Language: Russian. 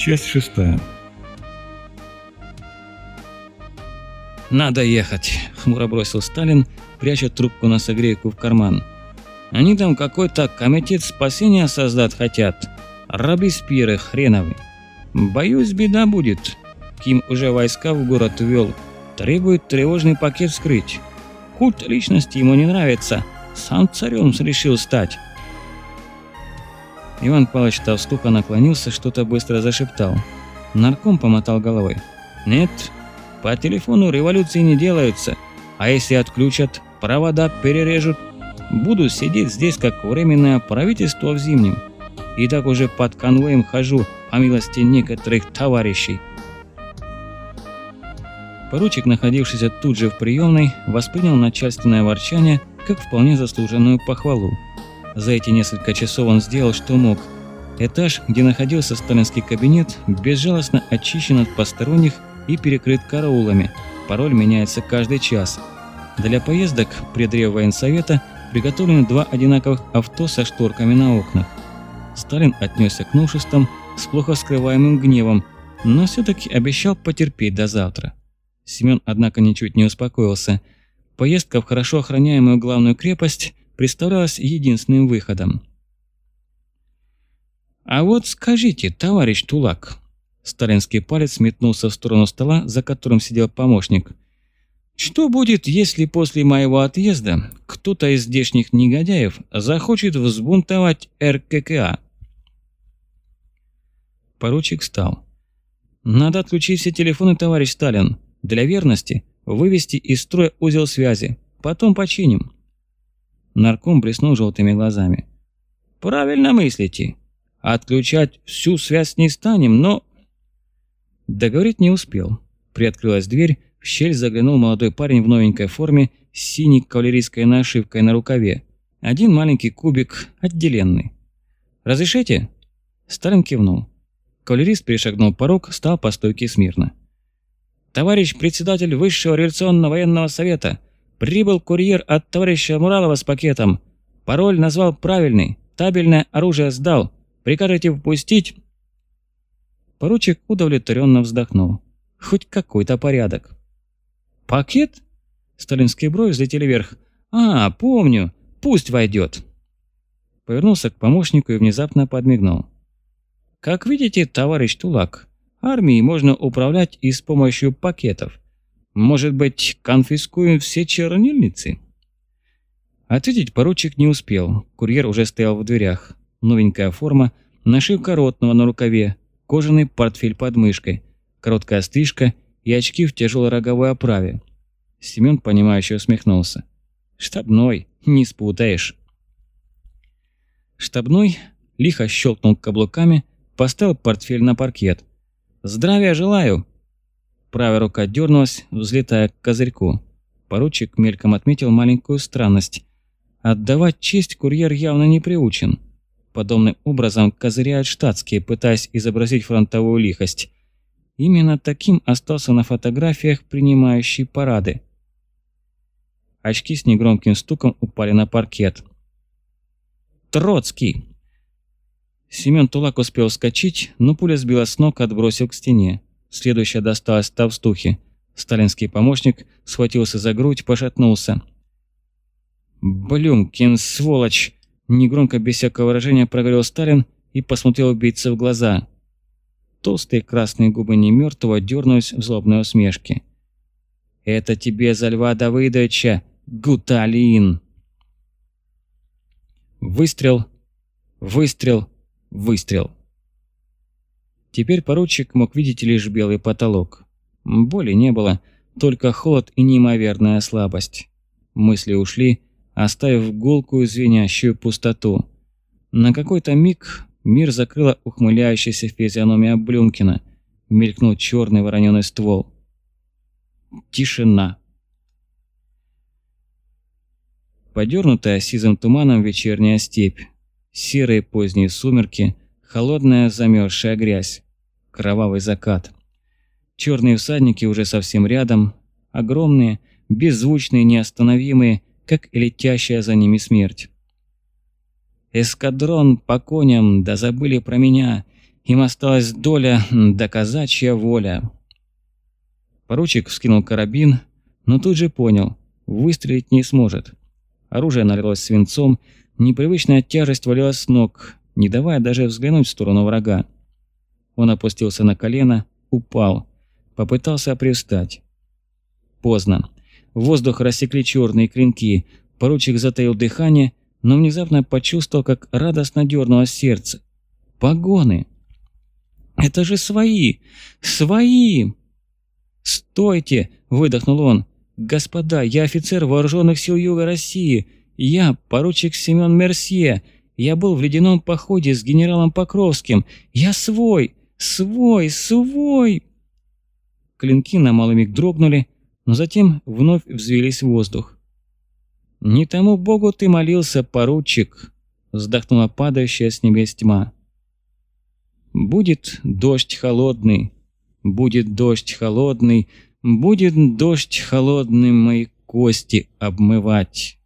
Часть шестая. «Надо ехать», – хмуро бросил Сталин, пряча трубку на согрейку в карман. «Они там какой-то комитет спасения создать хотят. Робеспьеры хреновы. Боюсь, беда будет. Ким уже войска в город ввел. Требует тревожный пакет скрыть. Культ личности ему не нравится. Сам царем решил стать». Иван Павлович Толстуха наклонился, что-то быстро зашептал. Нарком помотал головой. «Нет, по телефону революции не делаются. А если отключат, провода перережут. Буду сидеть здесь, как временное правительство в зимнем. И так уже под конвоем хожу, по милости некоторых товарищей». Поручик, находившийся тут же в приемной, воспринял начальственное ворчание как вполне заслуженную похвалу. За эти несколько часов он сделал, что мог. Этаж, где находился сталинский кабинет, безжалостно очищен от посторонних и перекрыт караулами. Пароль меняется каждый час. Для поездок при военсовета приготовлены два одинаковых авто со шторками на окнах. Сталин отнесся к новшествам с плохо скрываемым гневом, но все-таки обещал потерпеть до завтра. Семен, однако, ничуть не успокоился. Поездка в хорошо охраняемую главную крепость представлялась единственным выходом. «А вот скажите, товарищ Тулак...» Сталинский палец метнулся в сторону стола, за которым сидел помощник. «Что будет, если после моего отъезда кто-то из здешних негодяев захочет взбунтовать РККА?» Поручик встал. «Надо отключить все телефоны, товарищ Сталин. Для верности вывести из строя узел связи. Потом починим». Нарком блеснул желтыми глазами. «Правильно мыслите. Отключать всю связь не станем, но...» Договорить не успел. Приоткрылась дверь, в щель заглянул молодой парень в новенькой форме с синей кавалерийской нашивкой на рукаве. Один маленький кубик, отделенный. «Разрешите?» Сталин кивнул. Кавалерист перешагнул порог, стал по стойке смирно. «Товарищ председатель Высшего революционного военного совета, Прибыл курьер от товарища Муралова с пакетом. Пароль назвал правильный. Табельное оружие сдал. Прикажете впустить?» Поручик удовлетворенно вздохнул. Хоть какой-то порядок. «Пакет?» Сталинские брови взлетели вверх. «А, помню. Пусть войдет». Повернулся к помощнику и внезапно подмигнул. «Как видите, товарищ Тулак, армией можно управлять и с помощью пакетов. Может быть, конфискуем все чернильницы?» Ответить поручик не успел. Курьер уже стоял в дверях. Новенькая форма, нашивка ротного на рукаве, кожаный портфель под мышкой, короткая стрижка и очки в тяжелой роговой оправе. Семен, понимающе усмехнулся. «Штабной, не спутаешь». Штабной лихо щелкнул каблуками, поставил портфель на паркет. «Здравия желаю!» Правая рука дернулась, взлетая к козырьку. Поручик мельком отметил маленькую странность. Отдавать честь курьер явно не приучен. Подобным образом козыряют штатские, пытаясь изобразить фронтовую лихость. Именно таким остался на фотографиях принимающий парады. Очки с негромким стуком упали на паркет. «Троцкий!» Семен Тулак успел вскочить, но пуля сбила с ног, отбросил к стене. Следующая досталась Тавстухе. Сталинский помощник схватился за грудь, пошатнулся. «Блюмкин, сволочь!» Негромко, без всякого выражения, проговорил Сталин и посмотрел убийце в глаза. Толстые красные губы немертвого дернулись в злобной усмешке. «Это тебе за Льва Давыдовича, Гуталин!» Выстрел, выстрел, выстрел. Теперь поручик мог видеть лишь белый потолок. Боли не было, только холод и неимоверная слабость. Мысли ушли, оставив гулкую звенящую пустоту. На какой-то миг мир закрыла ухмыляющаяся физиономия Блюмкина. Мелькнул черный вороненый ствол. Тишина. Подернутая сизым туманом вечерняя степь. Серые поздние сумерки – Холодная замерзшая грязь. Кровавый закат. Черные всадники уже совсем рядом. Огромные, беззвучные, неостановимые, как и летящая за ними смерть. Эскадрон по коням, да забыли про меня. им осталась доля да казачья воля. Поручик вскинул карабин, но тут же понял, выстрелить не сможет. Оружие налилось свинцом, непривычная тяжесть валилась с ног, не давая даже взглянуть в сторону врага. Он опустился на колено, упал, попытался привстать. Поздно. Воздух рассекли черные клинки, поручик затаил дыхание, но внезапно почувствовал, как радостно дернулось сердце. Погоны! Это же свои! Свои! «Стойте!» – выдохнул он. «Господа, я офицер вооруженных сил Юга России. Я поручик Семен Мерсье. Я был в ледяном походе с генералом Покровским. Я свой! Свой! Свой!» Клинки на малый миг дрогнули, но затем вновь взвелись в воздух. «Не тому богу ты молился, поручик!» – вздохнула падающая с небес тьма. «Будет дождь холодный, будет дождь холодный, будет дождь холодный мои кости обмывать».